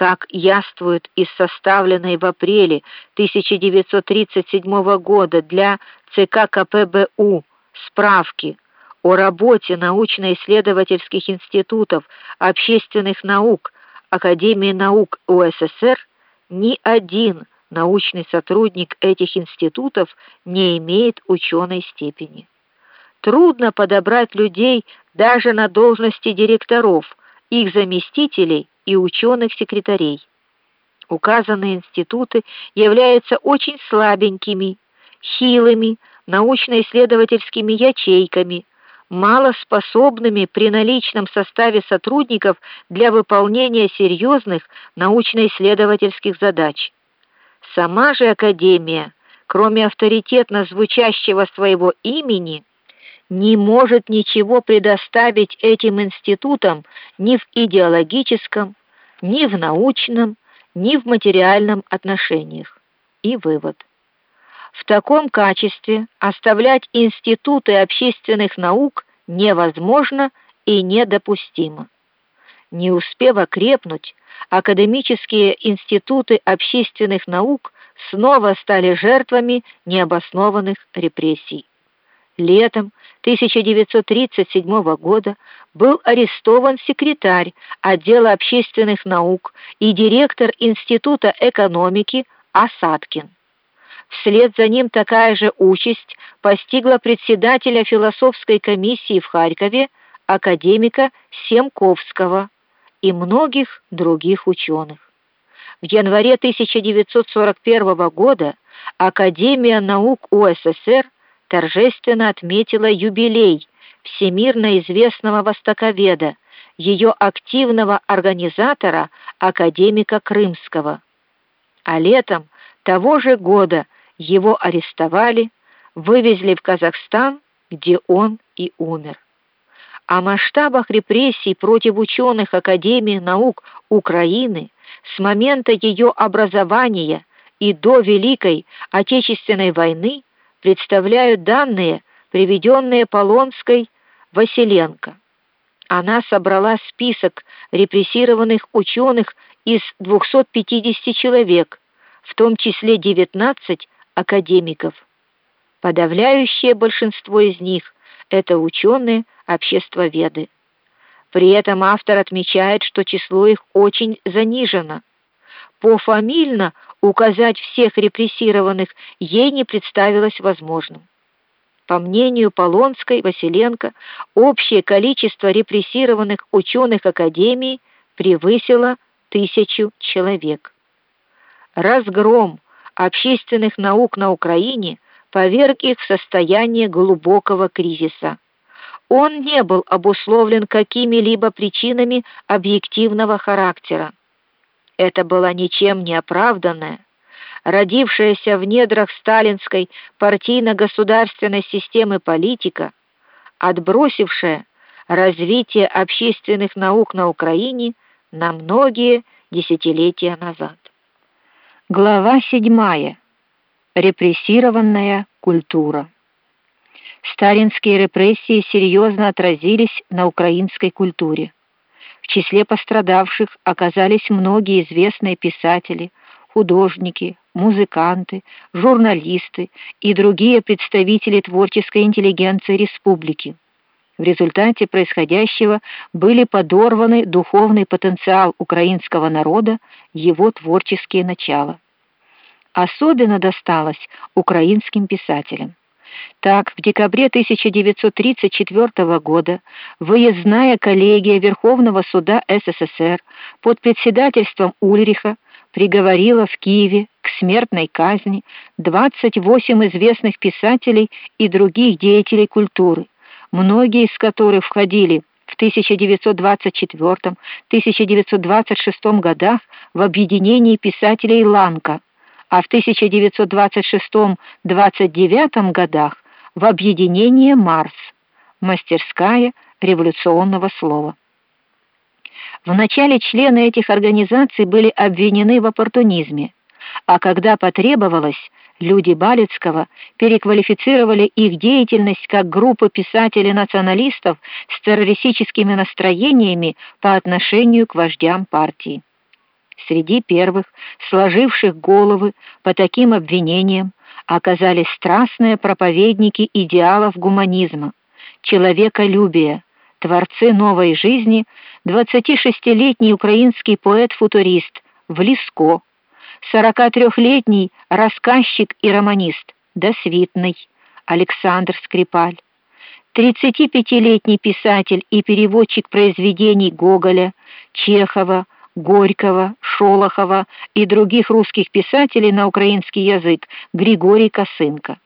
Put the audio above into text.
как яствует из составленной в апреле 1937 года для ЦК КПБУ справки о работе научно-исследовательских институтов общественных наук Академии наук УССР, ни один научный сотрудник этих институтов не имеет ученой степени. Трудно подобрать людей даже на должности директоров, их заместителей и ученых-секретарей. Указанные институты являются очень слабенькими, хилыми научно-исследовательскими ячейками, малоспособными при наличном составе сотрудников для выполнения серьезных научно-исследовательских задач. Сама же академия, кроме авторитетно звучащего своего имени, не может ничего предоставить этим институтам ни в идеологическом, ни в научном, ни в материальном отношениях. И вывод: в таком качестве оставлять институты общественных наук невозможно и недопустимо. Не успев окрепнуть, академические институты общественных наук снова стали жертвами необоснованных репрессий. Летом 1937 года был арестован секретарь отдела общественных наук и директор Института экономики Осадкин. Вслед за ним такая же участь постигла председателя философской комиссии в Харькове академика Семковского и многих других ученых. В январе 1941 года Академия наук УССР торжественно отметила юбилей всемирно известного востоковеда, ее активного организатора академика Крымского. А летом того же года его арестовали, вывезли в Казахстан, где он и умер. О масштабах репрессий против ученых Академии наук Украины с момента ее образования и до Великой Отечественной войны представляют данные, приведенные Полонской Василенко. Она собрала список репрессированных ученых из 250 человек, в том числе 19 академиков. Подавляющее большинство из них это ученые, обществоведы. При этом автор отмечает, что число их очень занижено. Пофамильно указать всех репрессированных ей не представилось возможным. По мнению Полонской, Василенко, общее количество репрессированных ученых академии превысило тысячу человек. Разгром общественных наук на Украине поверг их в состояние глубокого кризиса. Он не был обусловлен какими-либо причинами объективного характера. Это была ничем не оправданная, родившаяся в недрах сталинской партийно-государственной системы политика, отбросившая развитие общественных наук на Украине на многие десятилетия назад. Глава 7. Репрессированная культура. Сталинские репрессии серьезно отразились на украинской культуре. В числе пострадавших оказались многие известные писатели, художники, музыканты, журналисты и другие представители творческой интеллигенции республики. В результате происходящего были подорваны духовный потенциал украинского народа, его творческие начала. Особенно досталось украинским писателям. Так, в декабре 1934 года выездная коллегия Верховного суда СССР под председательством Ульриха приговорила в Киеве к смертной казни 28 известных писателей и других деятелей культуры, многие из которых входили в 1924-1926 годах в объединение писателей Ланка, а в 1926-29 годах в объединение Марс, мастерская революционного слова. В начале члены этих организаций были обвинены в оппортунизме, а когда потребовалось, люди Балецкого переквалифицировали их деятельность как группу писателей-националистов с террористическими настроениями по отношению к вождям партии. Среди первых, сложивших головы по таким обвинениям, оказались страстные проповедники идеалов гуманизма, человеколюбия, творцы новой жизни, 26-летний украинский поэт-футурист Влиско, 43-летний рассказчик и романист Досвитный Александр Скрипаль, 35-летний писатель и переводчик произведений Гоголя, Чехова, Горького, Шолохова и других русских писателей на украинский язык Григорий Косынко.